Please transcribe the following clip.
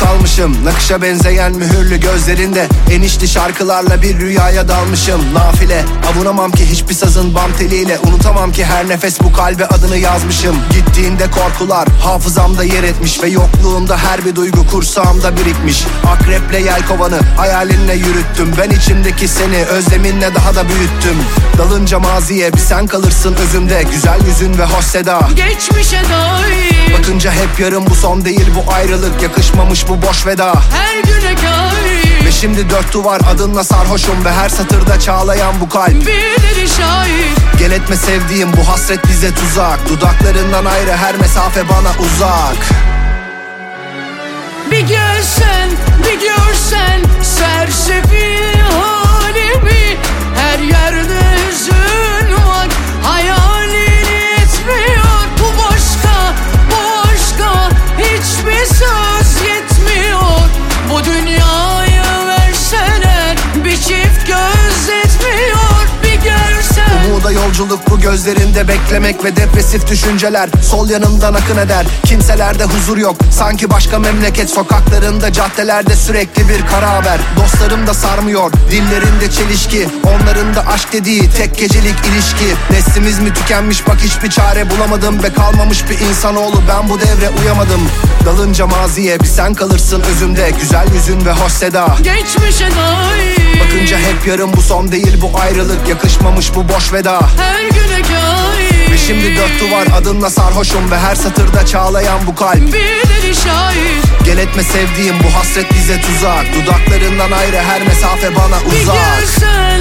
kalmışım Nakışa benzeyen mühürlü gözlerinde. Enişli şarkılarla bir rüyaya dalmışım. Nafile avunamam ki hiçbir sazın bam teliyle. Unutamam ki her nefes bu kalbe adını yazmışım. Gittiğinde korkular hafızamda yer etmiş Ve yokluğunda her bir duygu kursağımda birikmiş. Akreple yelkovanı hayalinle yürüttüm. Ben içimdeki seni özleminle daha da büyüttüm. Dalınca maziye bir sen kalırsın özümde. Güzel yüzün ve hoş seda. Geçmişe dair Bakınca hep yarım bu son değil bu ayrılık Yakışmamış bu boş veda. Her güne kair Ve şimdi dört duvar adınla sarhoşum Ve her satırda çağlayan bu kalp. Birileri şahit. Gel etme sevdiğim bu hasret bize tuzak. Dudaklarından ayrı her mesafe bana uzak. Bir gelsen bir görsen Sersefil yolculuk bu gözlerinde beklemek ve depresif düşünceler Sol yanımdan akın eder. Kimselerde huzur yok Sanki başka memleket. Sokaklarında caddelerde sürekli bir kara haber Dostlarım da sarmıyor dillerinde çelişki. Onların da aşk dediği tek gecelik ilişki. Neslimiz mi tükenmiş bak hiçbir çare bulamadım. Ve kalmamış bir insanoğlu ben bu devre uyamadım. Dalınca maziye bir sen kalırsın özümde. Güzel yüzün ve hoş seda. Geçmişe dair. Bakınca hep yarım bu son değil bu ayrılık. Yakışmamış bu boş veda Her güne kair Ve şimdi dört duvar adınla sarhoşum Ve her satırda çağlayan bu kalp. Birileri şahit. Gel etme sevdiğim bu hasret bize tuzak. Dudaklarından ayrı her mesafe bana Bir uzak. bir Sersefil